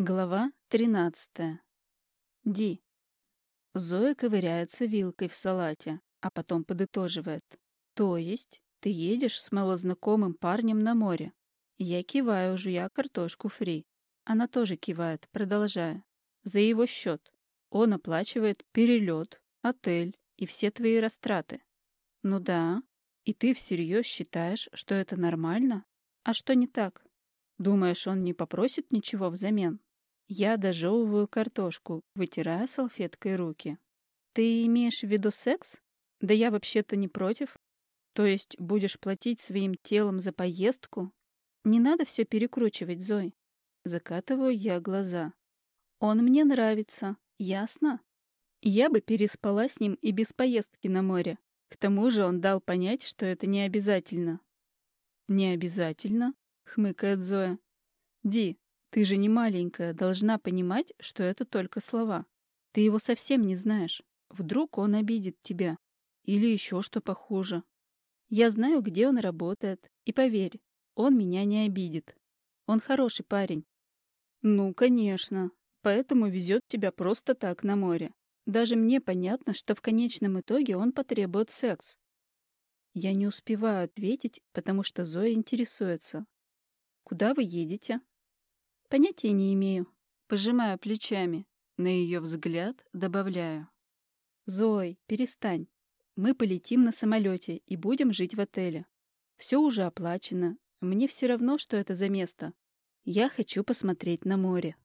Глава 13. Ди. Зоя ковыряется вилкой в салате, а потом подытоживает. То есть ты едешь с малознакомым парнем на море. Я киваю, жуя картошку фри. Она тоже кивает, продолжая. За его счет. Он оплачивает перелет, отель и все твои растраты. Ну да. И ты всерьез считаешь, что это нормально? А что не так? Думаешь, он не попросит ничего взамен? Я дожевываю картошку, вытирая салфеткой руки. Ты имеешь в виду секс? Да я вообще-то не против. То есть будешь платить своим телом за поездку? Не надо все перекручивать, Зой. Закатываю я глаза. Он мне нравится, ясно? Я бы переспала с ним и без поездки на море. К тому же он дал понять, что это не обязательно. «Не обязательно?» — хмыкает Зоя. «Ди, ты же не маленькая, должна понимать, что это только слова. Ты его совсем не знаешь. Вдруг он обидит тебя. Или еще что похуже. Я знаю, где он работает, и поверь, он меня не обидит. Он хороший парень. Ну, конечно. Поэтому везет тебя просто так на море. Даже мне понятно, что в конечном итоге он потребует секс. Я не успеваю ответить, потому что Зоя интересуется. «Куда вы едете?» Понятия не имею. Пожимаю плечами. На ее взгляд добавляю. Зой, перестань. Мы полетим на самолете и будем жить в отеле. Все уже оплачено. Мне все равно, что это за место. Я хочу посмотреть на море.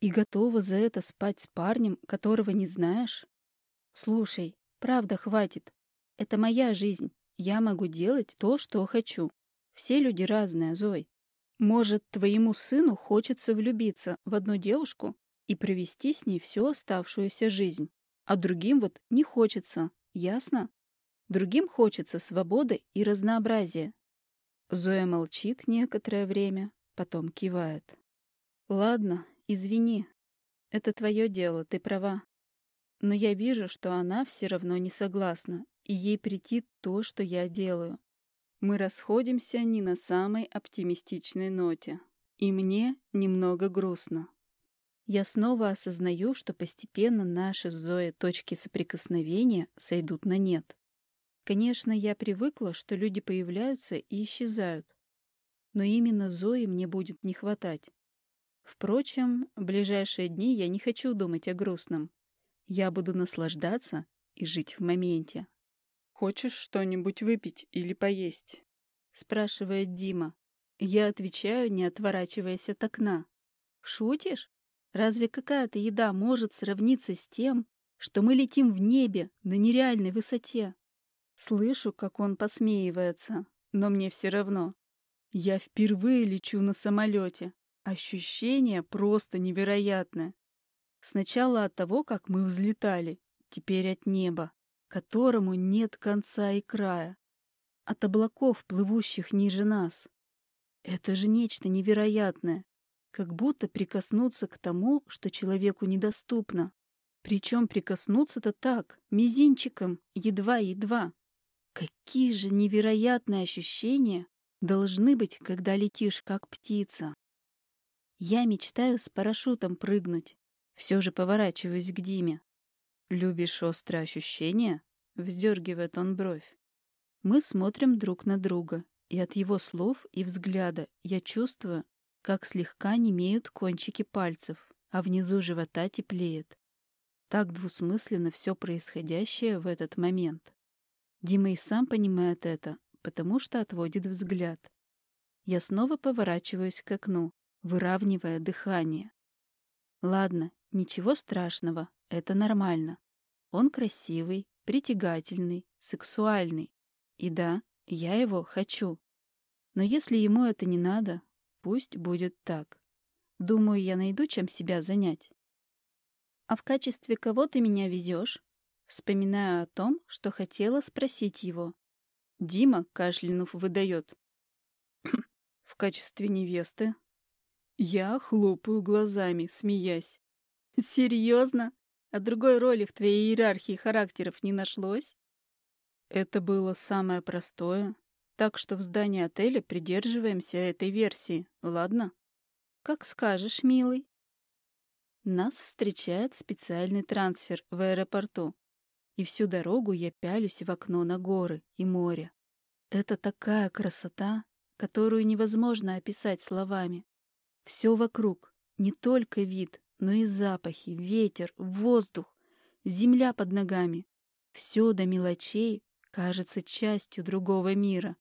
И готова за это спать с парнем, которого не знаешь? Слушай, правда, хватит. Это моя жизнь. Я могу делать то, что хочу. Все люди разные, Зой. Может, твоему сыну хочется влюбиться в одну девушку и провести с ней всю оставшуюся жизнь, а другим вот не хочется, ясно? Другим хочется свободы и разнообразия. Зоя молчит некоторое время, потом кивает. «Ладно, извини. Это твое дело, ты права. Но я вижу, что она все равно не согласна, и ей претит то, что я делаю. Мы расходимся не на самой оптимистичной ноте. И мне немного грустно. Я снова осознаю, что постепенно наши Зоей точки соприкосновения сойдут на нет. Конечно, я привыкла, что люди появляются и исчезают. Но именно Зои мне будет не хватать. Впрочем, в ближайшие дни я не хочу думать о грустном. Я буду наслаждаться и жить в моменте. «Хочешь что-нибудь выпить или поесть?» — спрашивает Дима. Я отвечаю, не отворачиваясь от окна. «Шутишь? Разве какая-то еда может сравниться с тем, что мы летим в небе на нереальной высоте?» Слышу, как он посмеивается, но мне все равно. Я впервые лечу на самолете. Ощущение просто невероятное. Сначала от того, как мы взлетали, теперь от неба которому нет конца и края, от облаков, плывущих ниже нас. Это же нечто невероятное, как будто прикоснуться к тому, что человеку недоступно. Причем прикоснуться-то так, мизинчиком, едва-едва. Какие же невероятные ощущения должны быть, когда летишь как птица. Я мечтаю с парашютом прыгнуть. Все же поворачиваюсь к Диме. «Любишь острые ощущения?» — вздергивает он бровь. Мы смотрим друг на друга, и от его слов и взгляда я чувствую, как слегка немеют кончики пальцев, а внизу живота теплеет. Так двусмысленно все происходящее в этот момент. Дима и сам понимает это, потому что отводит взгляд. Я снова поворачиваюсь к окну, выравнивая дыхание. Ладно, ничего страшного, это нормально. Он красивый, притягательный, сексуальный. И да, я его хочу. Но если ему это не надо, пусть будет так. Думаю, я найду, чем себя занять. А в качестве кого ты меня везешь? Вспоминаю о том, что хотела спросить его. Дима, кашлянув, выдает. В качестве невесты. Я хлопаю глазами, смеясь. Серьезно? А другой роли в твоей иерархии характеров не нашлось? Это было самое простое. Так что в здании отеля придерживаемся этой версии, ладно? Как скажешь, милый. Нас встречает специальный трансфер в аэропорту. И всю дорогу я пялюсь в окно на горы и море. Это такая красота, которую невозможно описать словами. Все вокруг, не только вид, но и запахи, ветер, воздух, земля под ногами. Все до мелочей кажется частью другого мира,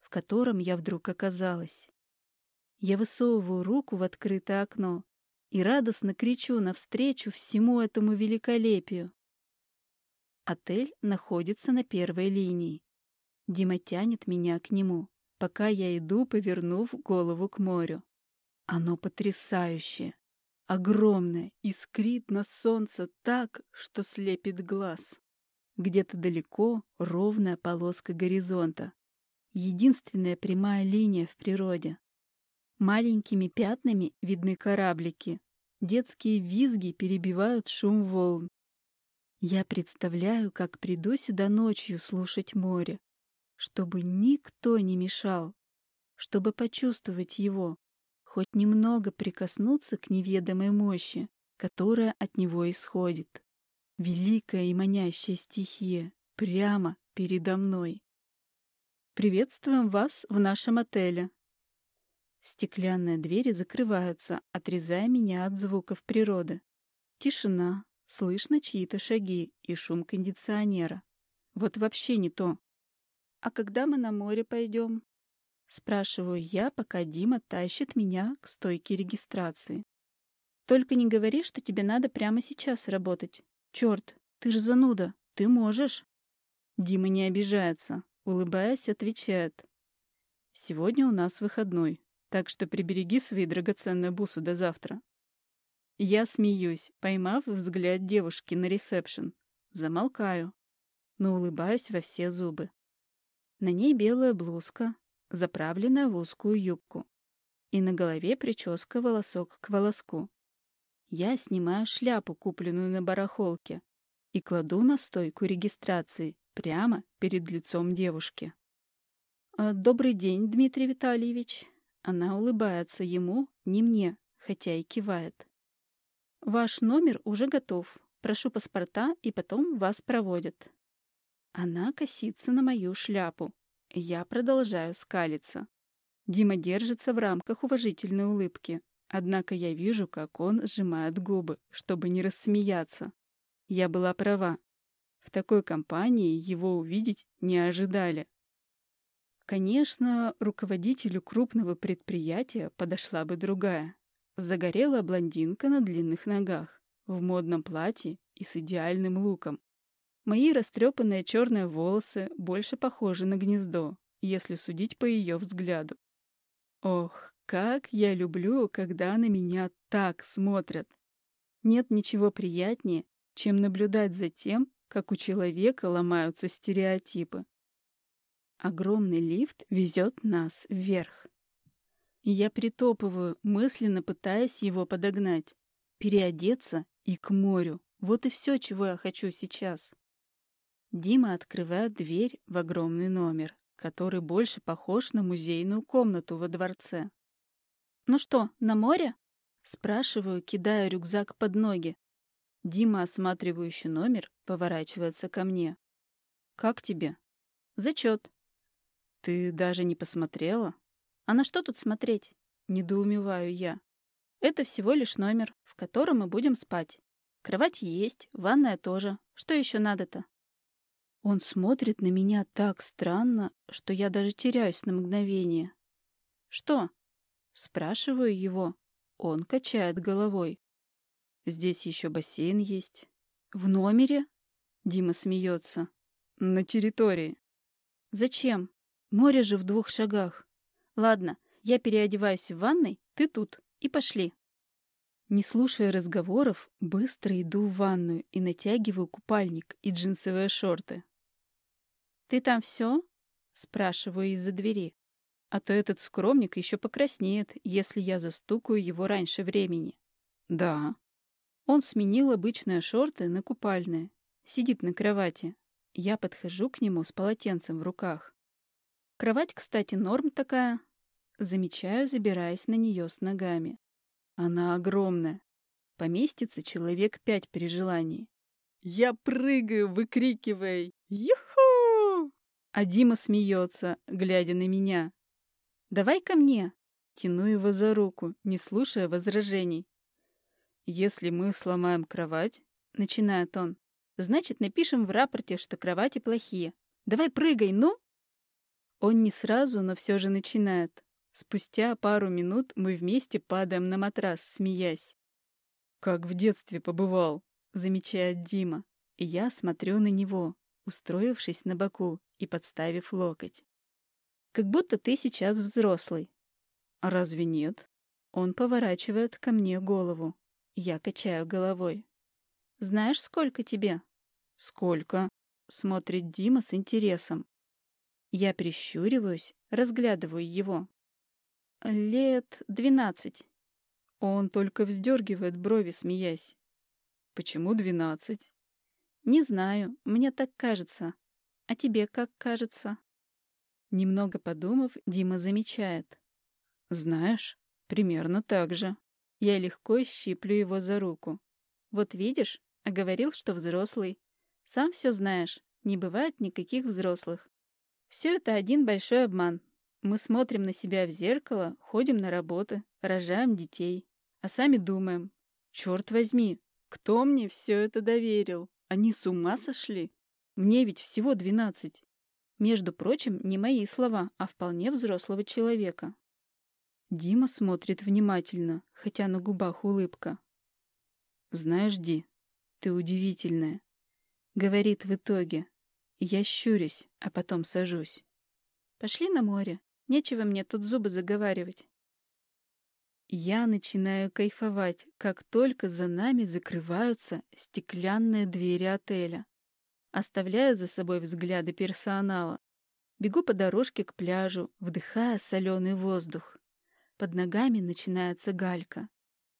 в котором я вдруг оказалась. Я высовываю руку в открытое окно и радостно кричу навстречу всему этому великолепию. Отель находится на первой линии. Дима тянет меня к нему, пока я иду, повернув голову к морю. Оно потрясающее, огромное, искрит на солнце так, что слепит глаз. Где-то далеко ровная полоска горизонта. Единственная прямая линия в природе. Маленькими пятнами видны кораблики. Детские визги перебивают шум волн. Я представляю, как приду сюда ночью слушать море, чтобы никто не мешал, чтобы почувствовать его, хоть немного прикоснуться к неведомой мощи, которая от него исходит. Великая и манящая стихия прямо передо мной. «Приветствуем вас в нашем отеле». Стеклянные двери закрываются, отрезая меня от звуков природы. Тишина, слышно чьи-то шаги и шум кондиционера. Вот вообще не то. «А когда мы на море пойдем?» Спрашиваю я, пока Дима тащит меня к стойке регистрации. «Только не говори, что тебе надо прямо сейчас работать. Черт, ты же зануда, ты можешь. Дима не обижается, улыбаясь, отвечает. Сегодня у нас выходной, так что прибереги свои драгоценные бусы до завтра. Я смеюсь, поймав взгляд девушки на ресепшн. Замолкаю, но улыбаюсь во все зубы. На ней белая блузка, заправленная в узкую юбку. И на голове прическа волосок к волоску. Я снимаю шляпу, купленную на барахолке, и кладу на стойку регистрации прямо перед лицом девушки. «А, «Добрый день, Дмитрий Витальевич». Она улыбается ему, не мне, хотя и кивает. «Ваш номер уже готов. Прошу паспорта, и потом вас проводят». Она косится на мою шляпу. Я продолжаю скалиться. Дима держится в рамках уважительной улыбки, Однако я вижу, как он сжимает губы, чтобы не рассмеяться. Я была права. В такой компании его увидеть не ожидали. Конечно, руководителю крупного предприятия подошла бы другая. Загорелая блондинка на длинных ногах, в модном платье и с идеальным луком. Мои растрепанные черные волосы больше похожи на гнездо, если судить по ее взгляду. Ох, как я люблю, когда на меня так смотрят. Нет ничего приятнее, чем наблюдать за тем, как у человека ломаются стереотипы. Огромный лифт везет нас вверх. Я притопываю, мысленно пытаясь его подогнать. Переодеться и к морю. Вот и все, чего я хочу сейчас. Дима открывает дверь в огромный номер, который больше похож на музейную комнату во дворце. «Ну что, на море?» Спрашиваю, кидая рюкзак под ноги. Дима, осматривающий номер, поворачивается ко мне. «Как тебе?» «Зачет». «Ты даже не посмотрела?» «А на что тут смотреть?» Недоумеваю я. «Это всего лишь номер, в котором мы будем спать. Кровать есть, ванная тоже. Что еще надо-то?» Он смотрит на меня так странно, что я даже теряюсь на мгновение. «Что?» Спрашиваю его. Он качает головой. Здесь еще бассейн есть. В номере? Дима смеется. На территории. Зачем? Море же в двух шагах. Ладно, я переодеваюсь в ванной, ты тут. И пошли. Не слушая разговоров, быстро иду в ванную и натягиваю купальник и джинсовые шорты. «Ты там все?» — спрашиваю из-за двери. А то этот скромник еще покраснеет, если я застукаю его раньше времени. Да. Он сменил обычные шорты на купальные. Сидит на кровати. Я подхожу к нему с полотенцем в руках. Кровать, кстати, норм такая. Замечаю, забираясь на нее с ногами. Она огромная. Поместится человек пять при желании. Я прыгаю, выкрикивая «Юху!» А Дима смеется, глядя на меня. «Давай ко мне!» Тяну его за руку, не слушая возражений. «Если мы сломаем кровать», — начинает он, «значит, напишем в рапорте, что кровати плохие. Давай прыгай, ну!» Он не сразу, но все же начинает. Спустя пару минут мы вместе падаем на матрас, смеясь. «Как в детстве побывал», — замечает Дима. И я смотрю на него, устроившись на боку и подставив локоть. «Как будто ты сейчас взрослый». «А разве нет?» Он поворачивает ко мне голову. Я качаю головой. «Знаешь, сколько тебе?» «Сколько?» — смотрит Дима с интересом. Я прищуриваюсь, разглядываю его. «Лет двенадцать». Он только вздергивает брови, смеясь. «Почему двенадцать?» «Не знаю, мне так кажется. А тебе как кажется?» Немного подумав, Дима замечает. «Знаешь, примерно так же». Я легко щиплю его за руку. «Вот видишь, а говорил, что взрослый. Сам все знаешь, не бывает никаких взрослых. Все это один большой обман. Мы смотрим на себя в зеркало, ходим на работы, рожаем детей. А сами думаем, черт возьми, кто мне все это доверил? Они с ума сошли? Мне ведь всего двенадцать. Между прочим, не мои слова, а вполне взрослого человека. Дима смотрит внимательно, хотя на губах улыбка. «Знаешь, Ди, ты удивительная», — говорит в итоге. Я щурюсь, а потом сажусь. «Пошли на море. Нечего мне тут зубы заговаривать». Я начинаю кайфовать, как только за нами закрываются стеклянные двери отеля. Оставляю за собой взгляды персонала. Бегу по дорожке к пляжу, вдыхая соленый воздух. Под ногами начинается галька.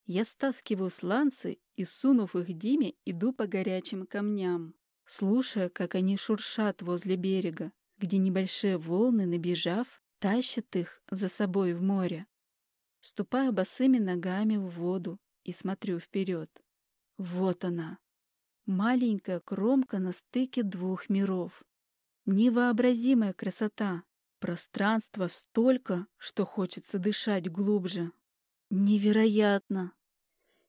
Я стаскиваю сланцы и, сунув их Диме, иду по горячим камням, слушая, как они шуршат возле берега, где небольшие волны, набежав, тащат их за собой в море. Ступаю босыми ногами в воду и смотрю вперед. Вот она. Маленькая кромка на стыке двух миров. Невообразимая красота, Пространства столько, что хочется дышать глубже. Невероятно!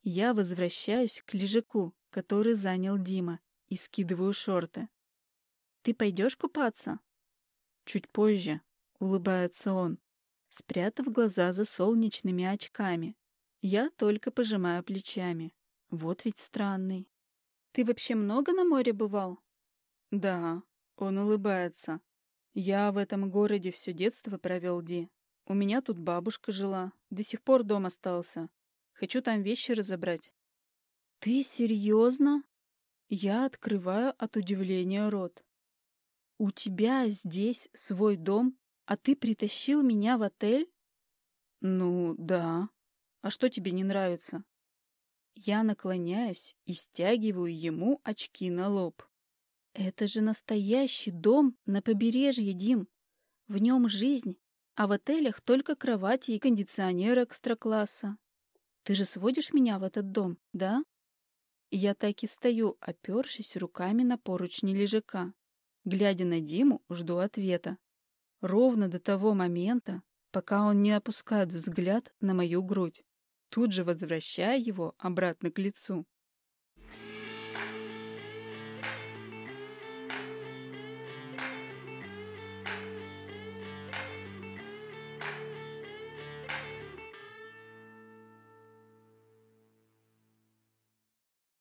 Я возвращаюсь к лежаку, который занял Дима, и скидываю шорты. «Ты пойдешь купаться?» «Чуть позже», — улыбается он, спрятав глаза за солнечными очками. Я только пожимаю плечами. Вот ведь странный. «Ты вообще много на море бывал?» «Да», — он улыбается. Я в этом городе все детство провел, Ди. У меня тут бабушка жила, до сих пор дом остался. Хочу там вещи разобрать. Ты серьезно? Я открываю от удивления рот. У тебя здесь свой дом, а ты притащил меня в отель? Ну, да. А что тебе не нравится? Я наклоняюсь и стягиваю ему очки на лоб. Это же настоящий дом на побережье, Дим. В нем жизнь, а в отелях только кровати и кондиционер экстра-класса. Ты же сводишь меня в этот дом, да? Я так и стою, опершись руками на поручни лежака. Глядя на Диму, жду ответа. Ровно до того момента, пока он не опускает взгляд на мою грудь, тут же возвращая его обратно к лицу.